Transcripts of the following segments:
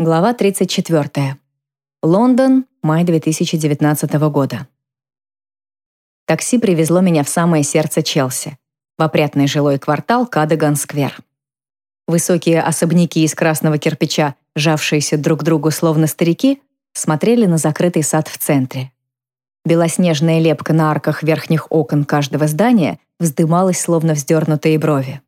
Глава 34. Лондон, май 2019 года. Такси привезло меня в самое сердце Челси, в опрятный жилой квартал Кадаган-сквер. Высокие особняки из красного кирпича, жавшиеся друг к другу словно старики, смотрели на закрытый сад в центре. Белоснежная лепка на арках верхних окон каждого здания вздымалась, словно вздернутые брови.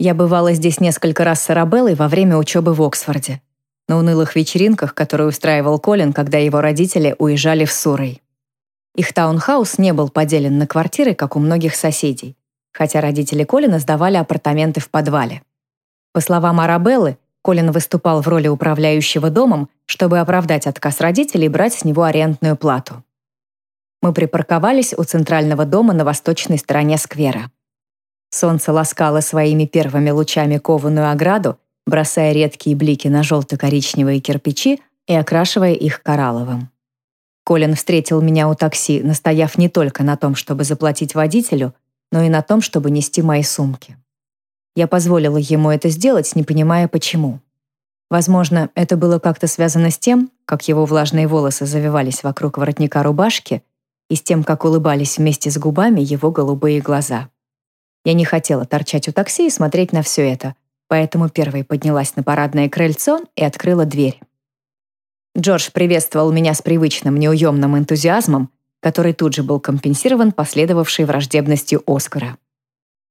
Я бывала здесь несколько раз с Арабеллой во время учебы в Оксфорде на унылых вечеринках, которые устраивал Колин, когда его родители уезжали в Сурой. Их таунхаус не был поделен на квартиры, как у многих соседей, хотя родители Колина сдавали апартаменты в подвале. По словам Арабеллы, Колин выступал в роли управляющего домом, чтобы оправдать отказ родителей брать с него арендную плату. Мы припарковались у центрального дома на восточной стороне сквера. Солнце ласкало своими первыми лучами кованую ограду, бросая редкие блики на желто-коричневые кирпичи и окрашивая их коралловым. Колин встретил меня у такси, настояв не только на том, чтобы заплатить водителю, но и на том, чтобы нести мои сумки. Я позволила ему это сделать, не понимая почему. Возможно, это было как-то связано с тем, как его влажные волосы завивались вокруг воротника рубашки и с тем, как улыбались вместе с губами его голубые глаза. Я не хотела торчать у такси и смотреть на все это, поэтому первой поднялась на парадное крыльцо и открыла дверь. Джордж приветствовал меня с привычным неуемным энтузиазмом, который тут же был компенсирован последовавшей враждебностью Оскара.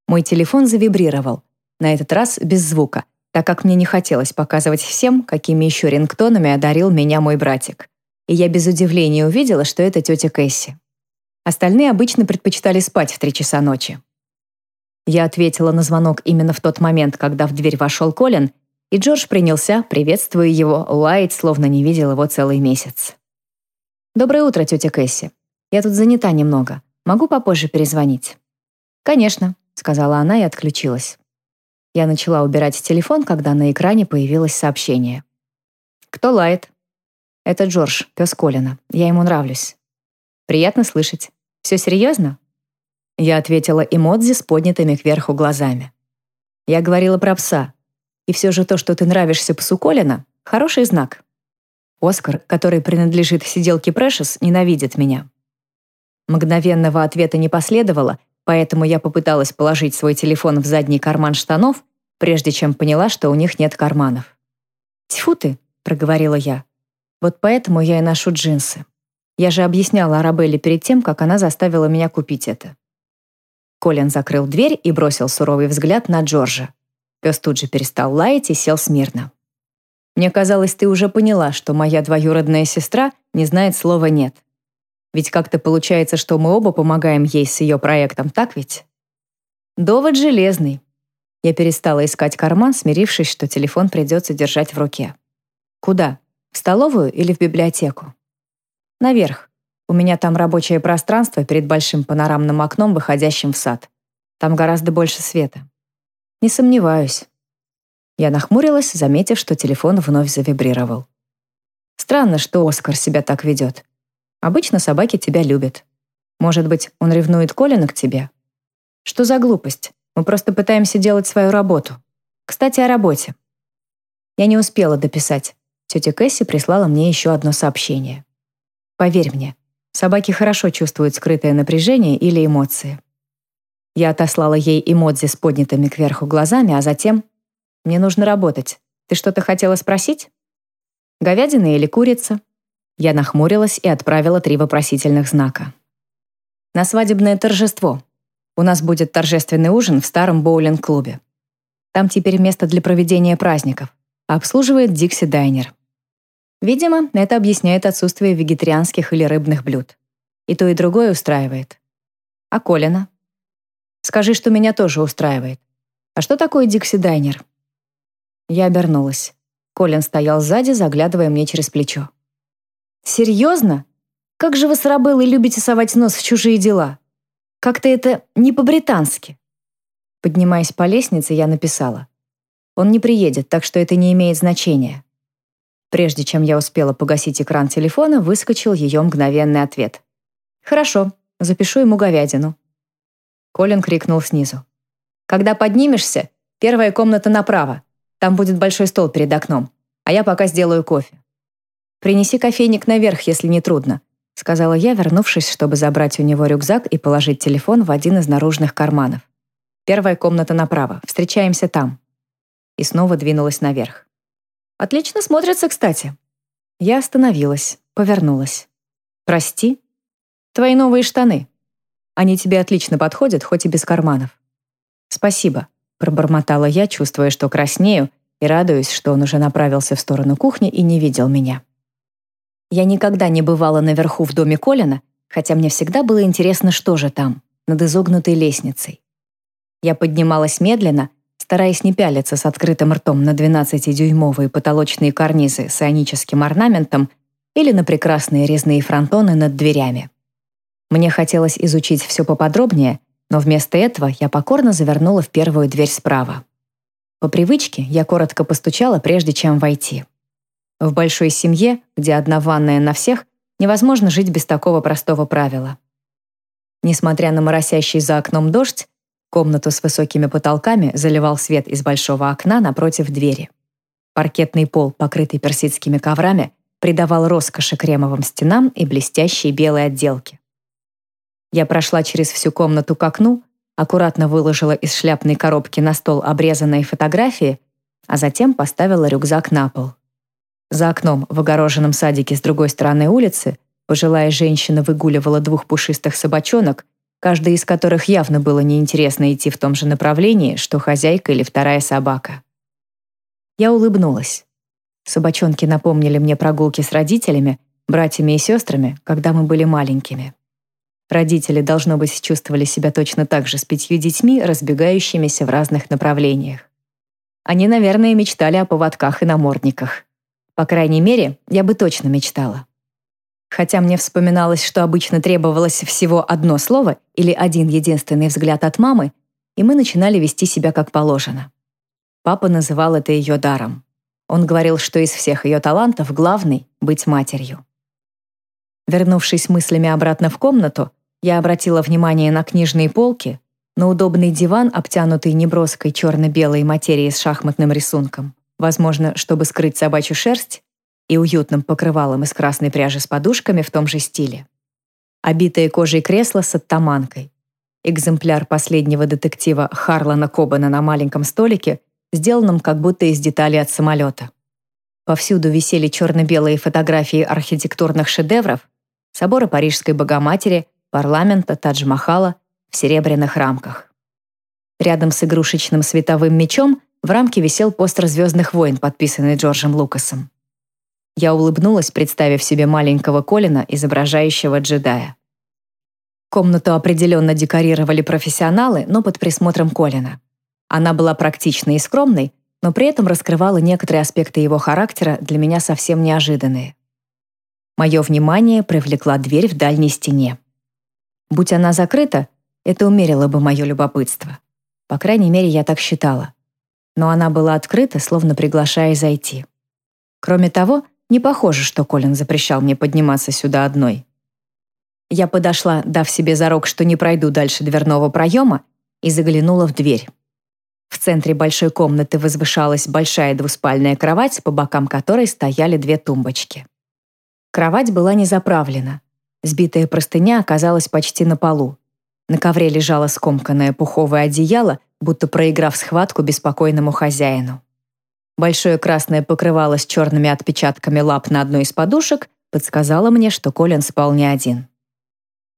Мой телефон завибрировал, на этот раз без звука, так как мне не хотелось показывать всем, какими еще рингтонами одарил меня мой братик. И я без удивления увидела, что это тетя Кэсси. Остальные обычно предпочитали спать в три часа ночи. Я ответила на звонок именно в тот момент, когда в дверь вошел Колин, и Джордж принялся, приветствуя его, лаять, словно не видел его целый месяц. «Доброе утро, тетя Кэсси. Я тут занята немного. Могу попозже перезвонить?» «Конечно», — сказала она и отключилась. Я начала убирать телефон, когда на экране появилось сообщение. «Кто лает?» «Это Джордж, пес Колина. Я ему нравлюсь». «Приятно слышать. Все серьезно?» Я ответила эмодзи с поднятыми кверху глазами. Я говорила про пса. И все же то, что ты нравишься псу Колина, хороший знак. Оскар, который принадлежит сиделке Прэшес, ненавидит меня. Мгновенного ответа не последовало, поэтому я попыталась положить свой телефон в задний карман штанов, прежде чем поняла, что у них нет карманов. «Тьфу ты», — проговорила я. «Вот поэтому я и ношу джинсы. Я же объясняла Арабелле перед тем, как она заставила меня купить это». Колин закрыл дверь и бросил суровый взгляд на Джорджа. Пес тут же перестал лаять и сел смирно. «Мне казалось, ты уже поняла, что моя двоюродная сестра не знает слова «нет». Ведь как-то получается, что мы оба помогаем ей с ее проектом, так ведь?» «Довод железный». Я перестала искать карман, смирившись, что телефон придется держать в руке. «Куда? В столовую или в библиотеку?» «Наверх. У меня там рабочее пространство перед большим панорамным окном, выходящим в сад. Там гораздо больше света. Не сомневаюсь. Я нахмурилась, заметив, что телефон вновь завибрировал. Странно, что Оскар себя так ведет. Обычно собаки тебя любят. Может быть, он ревнует Колина к тебе? Что за глупость? Мы просто пытаемся делать свою работу. Кстати, о работе. Я не успела дописать. Тетя Кэсси прислала мне еще одно сообщение. Поверь мне, Собаки хорошо чувствуют скрытое напряжение или эмоции. Я отослала ей эмодзи с поднятыми кверху глазами, а затем «Мне нужно работать. Ты что-то хотела спросить?» «Говядина или курица?» Я нахмурилась и отправила три вопросительных знака. «На свадебное торжество. У нас будет торжественный ужин в старом боулинг-клубе. Там теперь место для проведения праздников. Обслуживает Дикси Дайнер. Видимо, это объясняет отсутствие вегетарианских или рыбных блюд. И то, и другое устраивает. А Колина? Скажи, что меня тоже устраивает. А что такое Дикси Дайнер? Я обернулась. Колин стоял сзади, заглядывая мне через плечо. «Серьезно? Как же вы с Рабеллой любите совать нос в чужие дела? Как-то это не по-британски». Поднимаясь по лестнице, я написала. «Он не приедет, так что это не имеет значения. Прежде чем я успела погасить экран телефона, выскочил ее мгновенный ответ. «Хорошо, запишу ему говядину». Колин крикнул снизу. «Когда поднимешься, первая комната направо. Там будет большой стол перед окном. а я пока сделаю кофе. Принеси кофейник наверх, если не трудно, сказала я, вернувшись, чтобы забрать у него рюкзак и положить телефон в один из наружных карманов. Первая комната направо. Встречаемся там. И снова двинулась наверх. Отлично смотрится, кстати. Я остановилась, повернулась. Прости? Твои новые штаны. Они тебе отлично подходят, хоть и без карманов. Спасибо, пробормотала я, чувствуя, что краснею, и радуюсь, что он уже направился в сторону кухни и не видел меня. Я никогда не бывала наверху в доме Колина, хотя мне всегда было интересно, что же там, над изогнутой лестницей. Я поднималась медленно, стараясь не пялиться с открытым ртом на 12-дюймовые потолочные карнизы с ионическим орнаментом или на прекрасные резные фронтоны над дверями. Мне хотелось изучить все поподробнее, но вместо этого я покорно завернула в первую дверь справа. По привычке я коротко постучала, прежде чем войти. В большой семье, где одна ванная на всех, невозможно жить без такого простого правила. Несмотря на моросящий за окном дождь, комнату с высокими потолками заливал свет из большого окна напротив двери. Паркетный пол, покрытый персидскими коврами, придавал роскоши кремовым стенам и блестящей белой отделке. Я прошла через всю комнату к окну, аккуратно выложила из шляпной коробки на стол обрезанные фотографии, а затем поставила рюкзак на пол. За окном в огороженном садике с другой стороны улицы пожилая женщина выгуливала двух пушистых собачонок, каждой из которых явно было неинтересно идти в том же направлении, что хозяйка или вторая собака. Я улыбнулась. Собачонки напомнили мне прогулки с родителями, братьями и сестрами, когда мы были маленькими. Родители, должно быть, чувствовали себя точно так же с пятью детьми, разбегающимися в разных направлениях. Они, наверное, мечтали о поводках и намордниках. По крайней мере, я бы точно мечтала. Хотя мне вспоминалось, что обычно требовалось всего одно слово или один единственный взгляд от мамы, и мы начинали вести себя как положено. Папа называл это ее даром. Он говорил, что из всех ее талантов главный — быть матерью. Вернувшись мыслями обратно в комнату, я обратила внимание на книжные полки, на удобный диван, обтянутый неброской черно-белой материей с шахматным рисунком, возможно, чтобы скрыть собачью шерсть, и уютным покрывалом из красной пряжи с подушками в том же стиле. Обитое кожей кресло с оттаманкой. Экземпляр последнего детектива Харлана Кобана на маленьком столике, сделанном как будто из деталей от самолета. Повсюду висели черно-белые фотографии архитектурных шедевров, собора Парижской Богоматери, парламента, Тадж-Махала в серебряных рамках. Рядом с игрушечным световым мечом в рамке висел постер «Звездных войн», подписанный Джорджем Лукасом. Я улыбнулась, представив себе маленького Колина, изображающего джедая. Комнату определенно декорировали профессионалы, но под присмотром Колина. Она была практичной и скромной, но при этом раскрывала некоторые аспекты его характера для меня совсем неожиданные. Мое внимание привлекла дверь в дальней стене. Будь она закрыта, это умерило бы мое любопытство. По крайней мере, я так считала. Но она была открыта, словно приглашая зайти. Кроме того, не похоже, что Колин запрещал мне подниматься сюда одной. Я подошла, дав себе зарок, что не пройду дальше дверного проема, и заглянула в дверь. В центре большой комнаты возвышалась большая двуспальная кровать, по бокам которой стояли две тумбочки. Кровать была не заправлена. Сбитая простыня оказалась почти на полу. На ковре лежало скомканное пуховое одеяло, будто проиграв схватку беспокойному хозяину. Большое красное покрывало с черными отпечатками лап на одной из подушек подсказало мне, что Колин спал не один.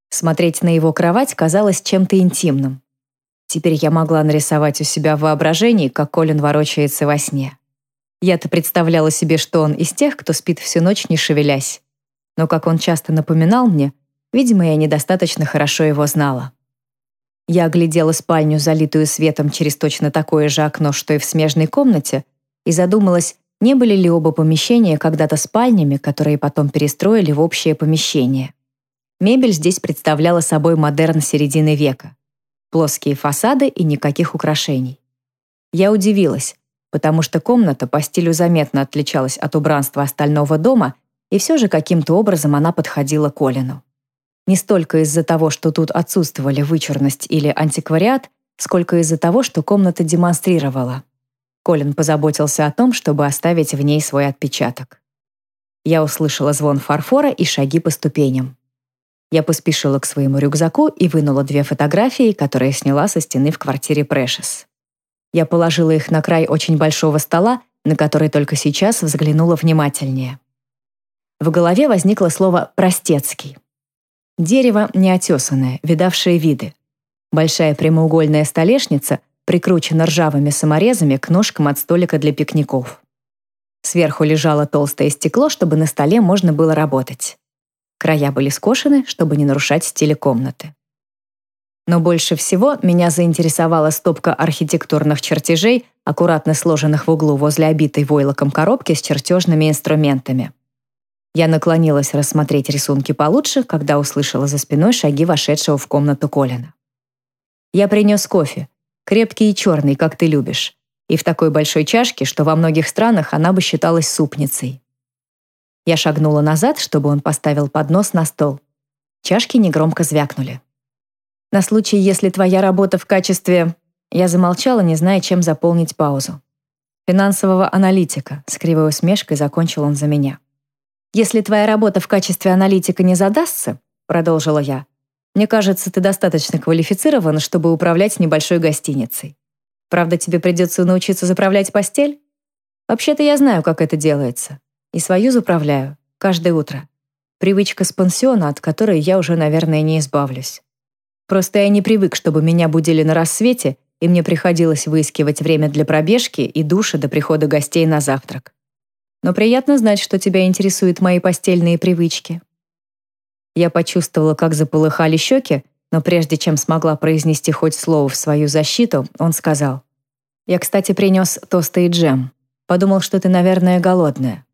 Смотреть на его кровать казалось чем-то интимным. Теперь я могла нарисовать у себя в воображении, как Колин ворочается во сне. Я-то представляла себе, что он из тех, кто спит всю ночь, не шевелясь. Но, как он часто напоминал мне, видимо, я недостаточно хорошо его знала. Я оглядела спальню, залитую светом через точно такое же окно, что и в смежной комнате, и задумалась, не были ли оба помещения когда-то спальнями, которые потом перестроили в общее помещение. Мебель здесь представляла собой модерн середины века. Плоские фасады и никаких украшений. Я удивилась, потому что комната по стилю заметно отличалась от убранства остального дома, и все же каким-то образом она подходила Колину. Не столько из-за того, что тут отсутствовали вычурность или антиквариат, сколько из-за того, что комната демонстрировала. Колин позаботился о том, чтобы оставить в ней свой отпечаток. Я услышала звон фарфора и шаги по ступеням. Я поспешила к своему рюкзаку и вынула две фотографии, которые сняла со стены в квартире Прэшес. Я положила их на край очень большого стола, на который только сейчас взглянула внимательнее. В голове возникло слово «простецкий». Дерево неотесанное, видавшее виды. Большая прямоугольная столешница прикручена ржавыми саморезами к ножкам от столика для пикников. Сверху лежало толстое стекло, чтобы на столе можно было работать. Края были скошены, чтобы не нарушать стиль комнаты. Но больше всего меня заинтересовала стопка архитектурных чертежей, аккуратно сложенных в углу возле обитой войлоком коробки с чертежными инструментами. Я наклонилась рассмотреть рисунки получше, когда услышала за спиной шаги вошедшего в комнату Колина. «Я принес кофе. Крепкий и черный, как ты любишь. И в такой большой чашке, что во многих странах она бы считалась супницей». Я шагнула назад, чтобы он поставил поднос на стол. Чашки негромко звякнули. На случай, если твоя работа в качестве... Я замолчала, не зная, чем заполнить паузу. Финансового аналитика, с кривой усмешкой закончил он за меня. Если твоя работа в качестве аналитика не задастся, продолжила я, мне кажется, ты достаточно квалифицирован, чтобы управлять небольшой гостиницей. Правда, тебе придется научиться заправлять постель? Вообще-то я знаю, как это делается. И свою заправляю. Каждое утро. Привычка с пансиона, от которой я уже, наверное, не избавлюсь. Просто я не привык, чтобы меня будили на рассвете, и мне приходилось выискивать время для пробежки и душа до прихода гостей на завтрак. Но приятно знать, что тебя интересуют мои постельные привычки. Я почувствовала, как заполыхали щеки, но прежде чем смогла произнести хоть слово в свою защиту, он сказал. «Я, кстати, принес тосты и джем. Подумал, что ты, наверное, голодная».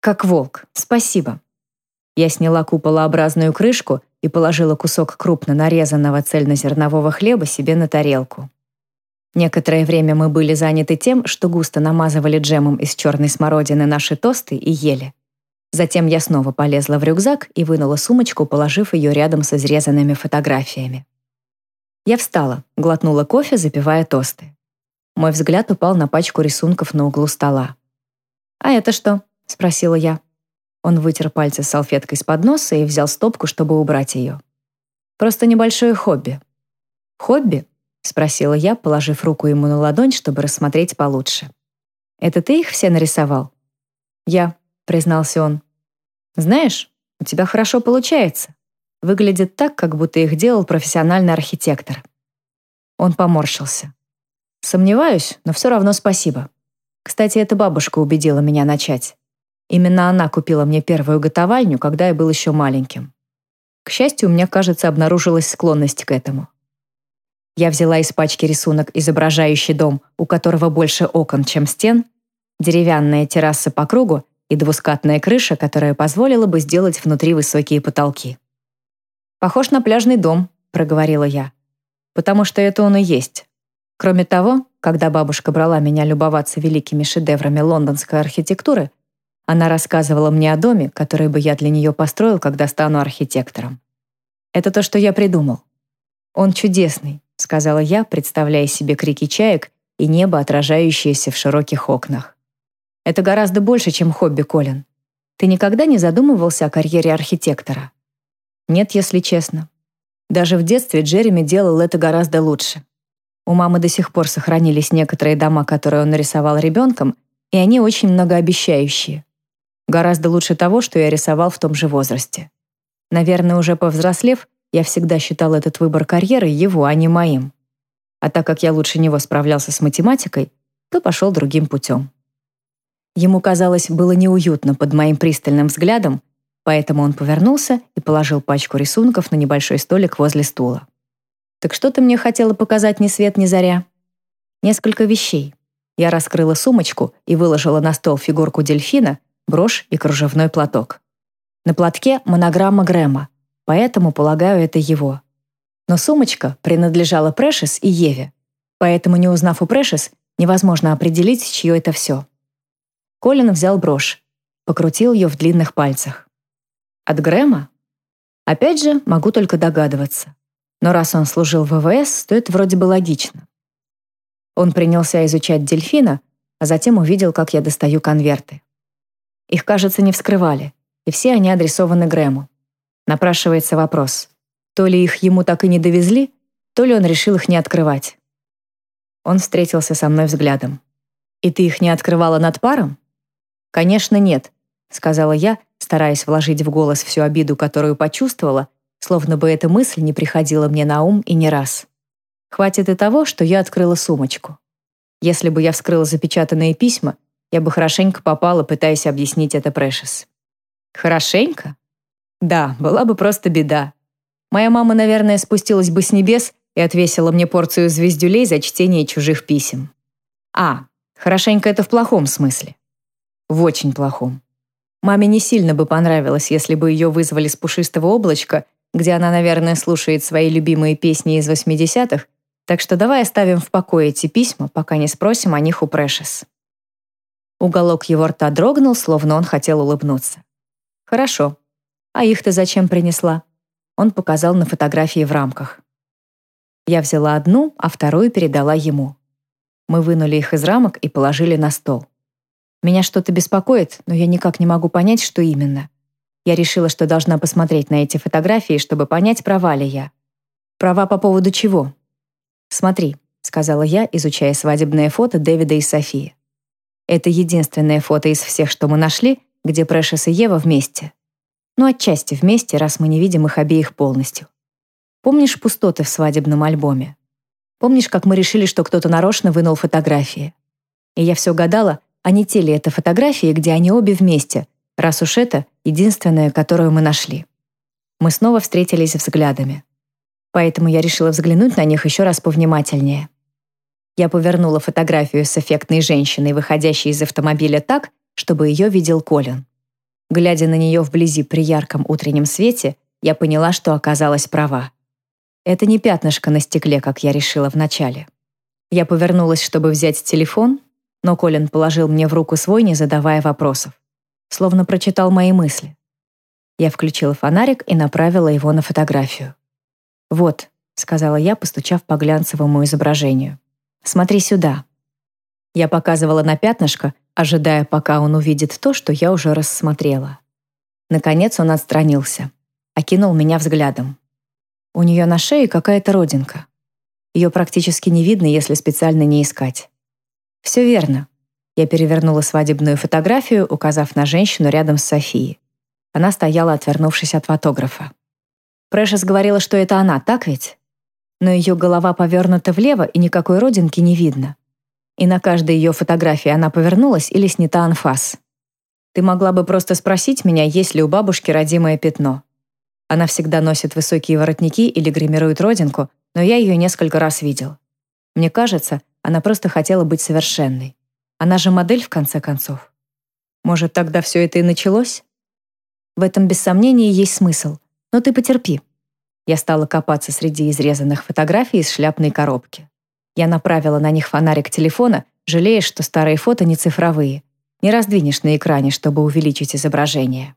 «Как волк. Спасибо». Я сняла куполообразную крышку и положила кусок крупно нарезанного цельнозернового хлеба себе на тарелку. Некоторое время мы были заняты тем, что густо намазывали джемом из черной смородины наши тосты и ели. Затем я снова полезла в рюкзак и вынула сумочку, положив ее рядом с изрезанными фотографиями. Я встала, глотнула кофе, запивая тосты. Мой взгляд упал на пачку рисунков на углу стола. «А это что?» — спросила я. Он вытер пальцы салфеткой с подноса и взял стопку, чтобы убрать ее. «Просто небольшое хобби». «Хобби?» — спросила я, положив руку ему на ладонь, чтобы рассмотреть получше. «Это ты их все нарисовал?» «Я», — признался он. «Знаешь, у тебя хорошо получается. Выглядит так, как будто их делал профессиональный архитектор». Он поморщился. «Сомневаюсь, но все равно спасибо. Кстати, эта бабушка убедила меня начать. Именно она купила мне первую готовальню, когда я был еще маленьким. К счастью, у меня, кажется, обнаружилась склонность к этому. Я взяла из пачки рисунок, изображающий дом, у которого больше окон, чем стен, деревянная терраса по кругу и двускатная крыша, которая позволила бы сделать внутри высокие потолки. «Похож на пляжный дом», — проговорила я. «Потому что это он и есть. Кроме того, когда бабушка брала меня любоваться великими шедеврами лондонской архитектуры, она рассказывала мне о доме, который бы я для нее построил, когда стану архитектором. Это то, что я придумал. Он чудесный, сказала я, представляя себе крики чаек и небо, отражающееся в широких окнах. Это гораздо больше, чем хобби, Колин. Ты никогда не задумывался о карьере архитектора? Нет, если честно. Даже в детстве Джереми делал это гораздо лучше. У мамы до сих пор сохранились некоторые дома, которые он нарисовал ребенком, и они очень многообещающие. Гораздо лучше того, что я рисовал в том же возрасте. Наверное, уже повзрослев, я всегда считал этот выбор карьеры его, а не моим. А так как я лучше него справлялся с математикой, то пошел другим путем. Ему, казалось, было неуютно под моим пристальным взглядом, поэтому он повернулся и положил пачку рисунков на небольшой столик возле стула. «Так что ты мне хотела показать ни свет ни заря?» «Несколько вещей». Я раскрыла сумочку и выложила на стол фигурку дельфина, брошь и кружевной платок. На платке монограмма Грэма, поэтому, полагаю, это его. Но сумочка принадлежала Прэшес и Еве, поэтому, не узнав у Прэшес, невозможно определить, чье это все. Колин взял брошь, покрутил ее в длинных пальцах. От Грэма? Опять же, могу только догадываться. Но раз он служил в ВВС, то это вроде бы логично. Он принялся изучать дельфина, а затем увидел, как я достаю конверты. Их, кажется, не вскрывали, и все они адресованы Грэму. Напрашивается вопрос, то ли их ему так и не довезли, то ли он решил их не открывать. Он встретился со мной взглядом. «И ты их не открывала над паром?» «Конечно, нет», — сказала я, стараясь вложить в голос всю обиду, которую почувствовала, словно бы эта мысль не приходила мне на ум и не раз. Хватит и того, что я открыла сумочку. Если бы я вскрыла запечатанные письма, я бы хорошенько попала, пытаясь объяснить это Прэшес. Хорошенько? Да, была бы просто беда. Моя мама, наверное, спустилась бы с небес и отвесила мне порцию звездюлей за чтение чужих писем. А, хорошенько это в плохом смысле. В очень плохом. Маме не сильно бы понравилось, если бы ее вызвали с пушистого облачка, где она, наверное, слушает свои любимые песни из 80-х, так что давай оставим в покое эти письма, пока не спросим о них у Прэшес. Уголок его рта дрогнул, словно он хотел улыбнуться. «Хорошо. А их ты зачем принесла?» Он показал на фотографии в рамках. Я взяла одну, а вторую передала ему. Мы вынули их из рамок и положили на стол. Меня что-то беспокоит, но я никак не могу понять, что именно. Я решила, что должна посмотреть на эти фотографии, чтобы понять, права ли я. Права по поводу чего? «Смотри», — сказала я, изучая свадебное фото Дэвида и Софии. Это единственное фото из всех, что мы нашли, где Прэшес и Ева вместе. Ну, отчасти вместе, раз мы не видим их обеих полностью. Помнишь пустоты в свадебном альбоме? Помнишь, как мы решили, что кто-то нарочно вынул фотографии? И я все гадала, а не те ли это фотографии, где они обе вместе, раз уж это единственная, которую мы нашли. Мы снова встретились взглядами. Поэтому я решила взглянуть на них еще раз повнимательнее. Я повернула фотографию с эффектной женщиной, выходящей из автомобиля так, чтобы ее видел Колин. Глядя на нее вблизи при ярком утреннем свете, я поняла, что оказалась права. Это не пятнышко на стекле, как я решила вначале. Я повернулась, чтобы взять телефон, но Колин положил мне в руку свой, не задавая вопросов. Словно прочитал мои мысли. Я включила фонарик и направила его на фотографию. «Вот», — сказала я, постучав по глянцевому изображению. Смотри сюда». Я показывала на пятнышко, ожидая, пока он увидит то, что я уже рассмотрела. Наконец он отстранился, окинул меня взглядом. У нее на шее какая-то родинка. Ее практически не видно, если специально не искать. Все верно. Я перевернула свадебную фотографию, указав на женщину рядом с Софией. Она стояла, отвернувшись от фотографа. Прэшес говорила, что это она, так ведь? но ее голова повернута влево и никакой родинки не видно. И на каждой ее фотографии она повернулась или снята анфас. Ты могла бы просто спросить меня, есть ли у бабушки родимое пятно. Она всегда носит высокие воротники или гримирует родинку, но я ее несколько раз видел. Мне кажется, она просто хотела быть совершенной. Она же модель, в конце концов. Может, тогда все это и началось? В этом без сомнения есть смысл, но ты потерпи. Я стала копаться среди изрезанных фотографий из шляпной коробки. Я направила на них фонарик телефона, жалея, что старые фото не цифровые. Не раздвинешь на экране, чтобы увеличить изображение.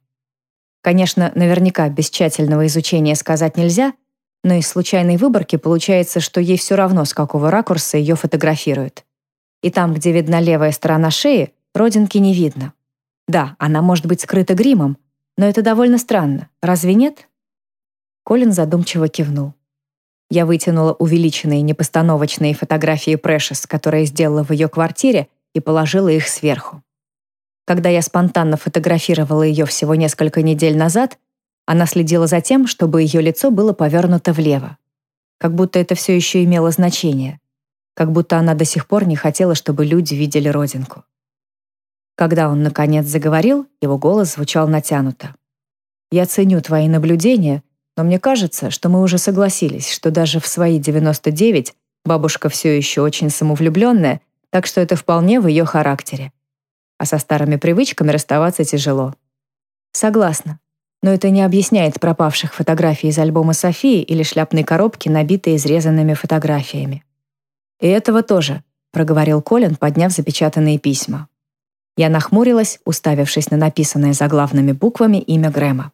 Конечно, наверняка без тщательного изучения сказать нельзя, но из случайной выборки получается, что ей все равно, с какого ракурса ее фотографируют. И там, где видна левая сторона шеи, родинки не видно. Да, она может быть скрыта гримом, но это довольно странно, разве нет? Колин задумчиво кивнул. Я вытянула увеличенные непостановочные фотографии Прэшес, которые сделала в ее квартире, и положила их сверху. Когда я спонтанно фотографировала ее всего несколько недель назад, она следила за тем, чтобы ее лицо было повернуто влево. Как будто это все еще имело значение. Как будто она до сих пор не хотела, чтобы люди видели родинку. Когда он, наконец, заговорил, его голос звучал натянуто. «Я ценю твои наблюдения, но мне кажется, что мы уже согласились, что даже в свои 99 бабушка все еще очень самовлюбленная, так что это вполне в ее характере. А со старыми привычками расставаться тяжело. Согласна. Но это не объясняет пропавших фотографий из альбома Софии или шляпной коробки, набитой изрезанными фотографиями. «И этого тоже», — проговорил Колин, подняв запечатанные письма. Я нахмурилась, уставившись на написанное заглавными буквами имя Грэма.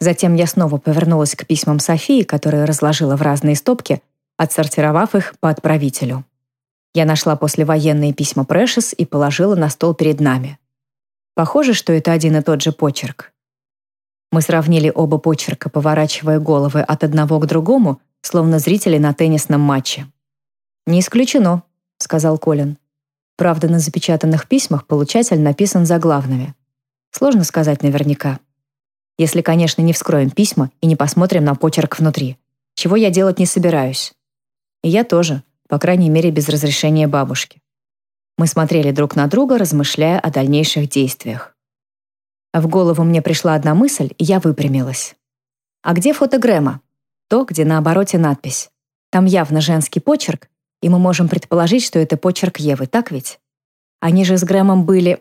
Затем я снова повернулась к письмам Софии, которые разложила в разные стопки, отсортировав их по отправителю. Я нашла послевоенные письма Прэшес и положила на стол перед нами. Похоже, что это один и тот же почерк. Мы сравнили оба почерка, поворачивая головы от одного к другому, словно зрители на теннисном матче. «Не исключено», — сказал Колин. Правда, на запечатанных письмах получатель написан заглавными. Сложно сказать наверняка. Если, конечно, не вскроем письма и не посмотрим на почерк внутри, чего я делать не собираюсь. И я тоже, по крайней мере, без разрешения бабушки. Мы смотрели друг на друга, размышляя о дальнейших действиях. В голову мне пришла одна мысль, и я выпрямилась. А где фото Грэма? То, где на обороте надпись. Там явно женский почерк, и мы можем предположить, что это почерк Евы, так ведь? Они же с Грэмом были...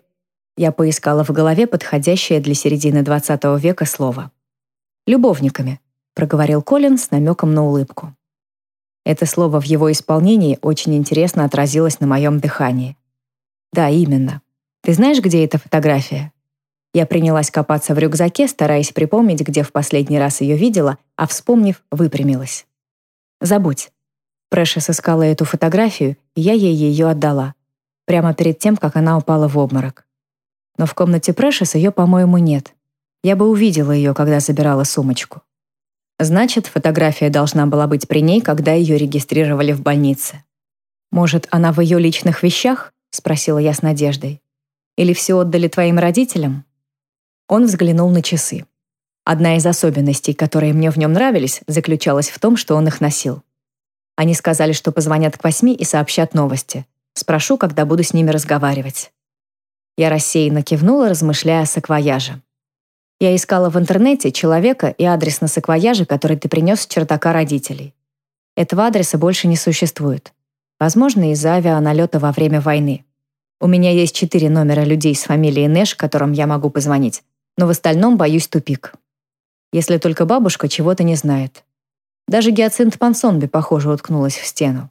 Я поискала в голове подходящее для середины XX века слово. «Любовниками», — проговорил Колин с намеком на улыбку. Это слово в его исполнении очень интересно отразилось на моем дыхании. Да, именно. Ты знаешь, где эта фотография? Я принялась копаться в рюкзаке, стараясь припомнить, где в последний раз ее видела, а вспомнив, выпрямилась. Забудь. Прэшес искала эту фотографию, и я ей ее отдала. Прямо перед тем, как она упала в обморок. Но в комнате Прэшес ее, по-моему, нет. Я бы увидела ее, когда забирала сумочку. Значит, фотография должна была быть при ней, когда ее регистрировали в больнице. Может, она в ее личных вещах? спросила я с надеждой. Или все отдали твоим родителям? Он взглянул на часы. Одна из особенностей, которые мне в нем нравились, заключалась в том, что он их носил. Они сказали, что позвонят к восьми и сообщат новости. Спрошу, когда буду с ними разговаривать. Я рассеянно кивнула, размышляя о саквояже. Я искала в интернете человека и адрес на саквояже, который ты принес с чердака родителей. Этого адреса больше не существует. Возможно, из-за авианалета во время войны. У меня есть четыре номера людей с фамилией Нэш, которым я могу позвонить, но в остальном боюсь тупик. Если только бабушка чего-то не знает. Даже гиацинт Пансонби, похоже, уткнулась в стену.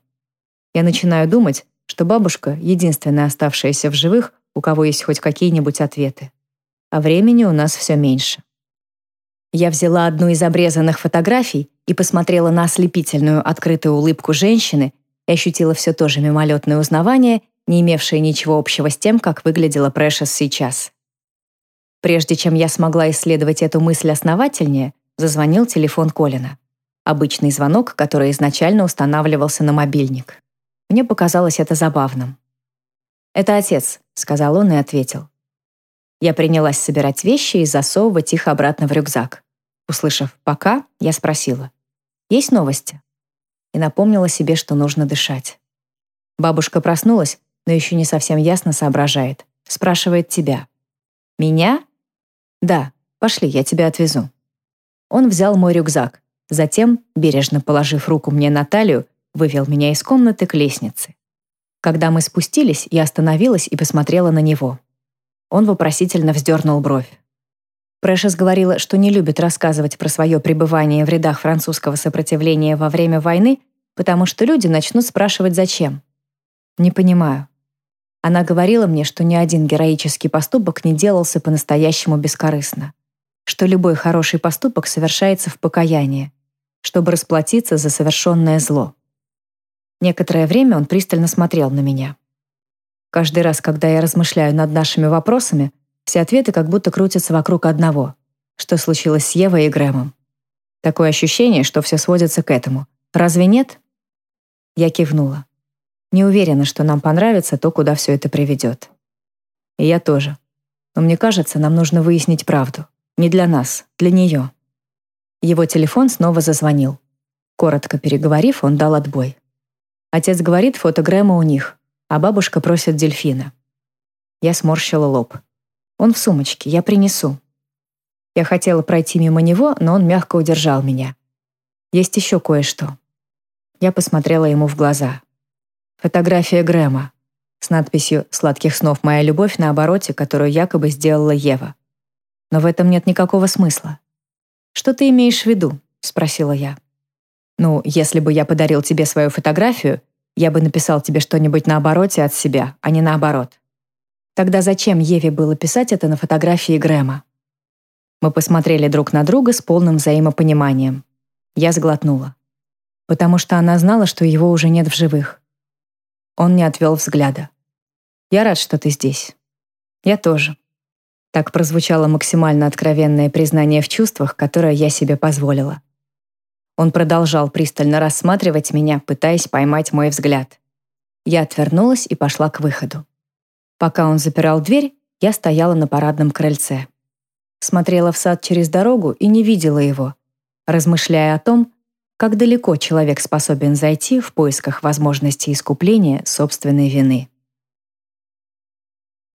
Я начинаю думать, что бабушка — единственная оставшаяся в живых, у кого есть хоть какие-нибудь ответы. А времени у нас все меньше. Я взяла одну из обрезанных фотографий и посмотрела на ослепительную открытую улыбку женщины и ощутила все то же мимолетное узнавание, не имевшее ничего общего с тем, как выглядела Прэшес сейчас. Прежде чем я смогла исследовать эту мысль основательнее, зазвонил телефон Колина. Обычный звонок, который изначально устанавливался на мобильник. Мне показалось это забавным. «Это отец», — сказал он и ответил. Я принялась собирать вещи и засовывать их обратно в рюкзак. Услышав «пока», я спросила. «Есть новости?» И напомнила себе, что нужно дышать. Бабушка проснулась, но еще не совсем ясно соображает. Спрашивает тебя. «Меня?» «Да, пошли, я тебя отвезу». Он взял мой рюкзак, Затем, бережно положив руку мне на талию, вывел меня из комнаты к лестнице. Когда мы спустились, я остановилась и посмотрела на него. Он вопросительно вздернул бровь. Прэшес говорила, что не любит рассказывать про свое пребывание в рядах французского сопротивления во время войны, потому что люди начнут спрашивать, зачем. Не понимаю. Она говорила мне, что ни один героический поступок не делался по-настоящему бескорыстно, что любой хороший поступок совершается в покаянии, чтобы расплатиться за совершенное зло. Некоторое время он пристально смотрел на меня. Каждый раз, когда я размышляю над нашими вопросами, все ответы как будто крутятся вокруг одного. Что случилось с Евой и Грэмом? Такое ощущение, что все сводится к этому. Разве нет? Я кивнула. Не уверена, что нам понравится то, куда все это приведет. И я тоже. Но мне кажется, нам нужно выяснить правду. Не для нас, для нее. Его телефон снова зазвонил. Коротко переговорив, он дал отбой. Отец говорит, фотограмма у них, а бабушка просит дельфина. Я сморщила лоб. Он в сумочке, я принесу. Я хотела пройти мимо него, но он мягко удержал меня. Есть еще кое-что. Я посмотрела ему в глаза. Фотография Грэма с надписью «Сладких снов, моя любовь» на обороте, которую якобы сделала Ева. Но в этом нет никакого смысла. «Что ты имеешь в виду?» — спросила я. «Ну, если бы я подарил тебе свою фотографию, я бы написал тебе что-нибудь на обороте от себя, а не наоборот. Тогда зачем Еве было писать это на фотографии Грэма?» Мы посмотрели друг на друга с полным взаимопониманием. Я сглотнула. Потому что она знала, что его уже нет в живых. Он не отвел взгляда. «Я рад, что ты здесь». «Я тоже». Так прозвучало максимально откровенное признание в чувствах, которое я себе позволила. Он продолжал пристально рассматривать меня, пытаясь поймать мой взгляд. Я отвернулась и пошла к выходу. Пока он запирал дверь, я стояла на парадном крыльце. Смотрела в сад через дорогу и не видела его, размышляя о том, как далеко человек способен зайти в поисках возможности искупления собственной вины.